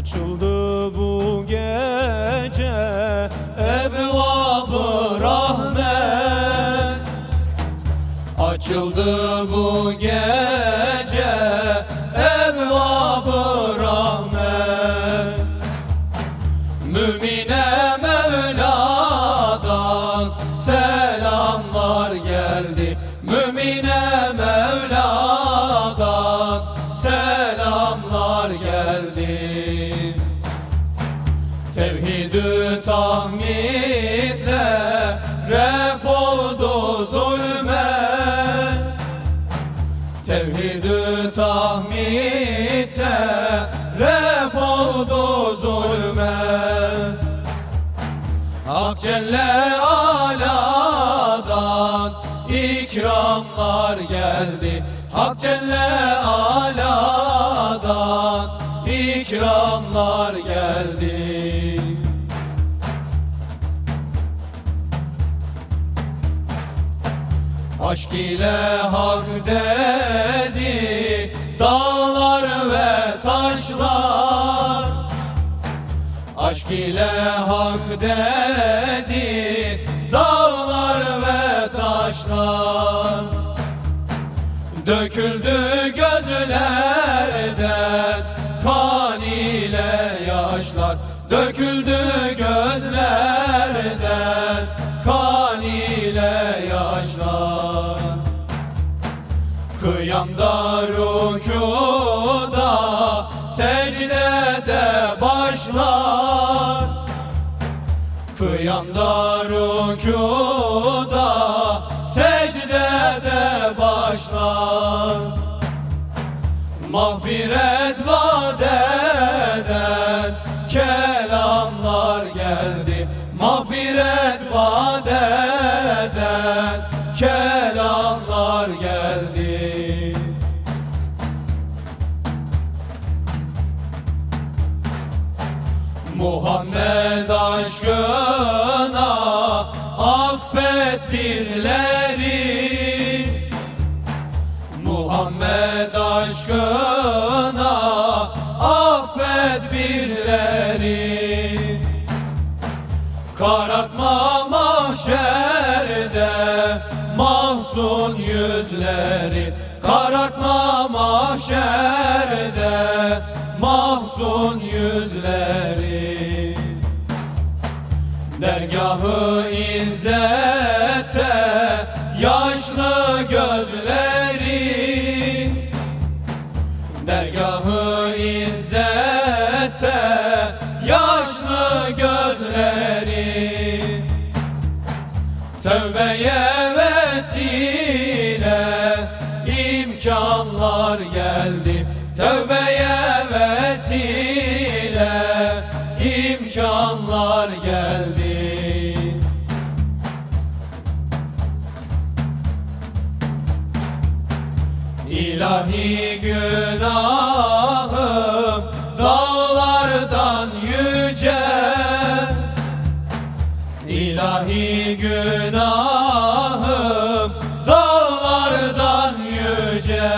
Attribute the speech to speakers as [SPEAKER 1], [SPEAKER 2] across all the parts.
[SPEAKER 1] Açıldı bu gece
[SPEAKER 2] Ebvab-ı rahmet. Açıldı bu gece Tevhidü tahmidle ref oldu zulme. Tevhidü tahmidle ref oldu zulme. Hak Celle Ala'dan ikramlar geldi. Hak Celle Ala'dan ikramlar geldi Aşk ile hak dedi dağlar ve taşlar. Aşk ile hak dedi dağlar ve taşlar. Döküldü gözlerden kan ile yaşlar. Döküldü gözlerden Kıyamda rükuda secdede başlar. Kıyamda rükuda secdede başlar. Mağfiret vaat Muhammed aşkına affet bizleri. Muhammed aşkına affet bizleri. Karartma mahşerde mahzun yüzleri. Karartma mahşerde mahzun yüzleri Dergahı izzette yaşlı gözleri. Dergahı izzette yaşlı gözleri. Tövbeye vesile imkanlar geldi. Tövbeye İlahi günahım dağlardan yüce. İlahi günahım dağlardan yüce.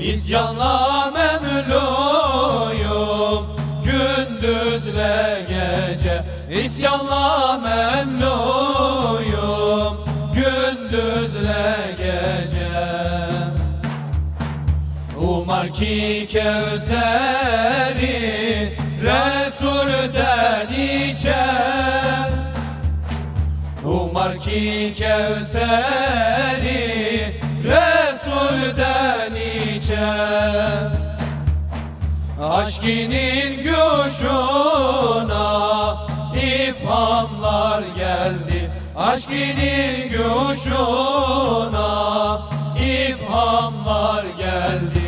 [SPEAKER 2] İsyanla memluyum gündüzle gece. İsyanla memluyum Umar ki Kevser'i Resul'den içer. Umar ki Kevser'i Resul'den içer. Aşkinin guşuna ifhamlar geldi. Aşkinin guşuna ifhamlar geldi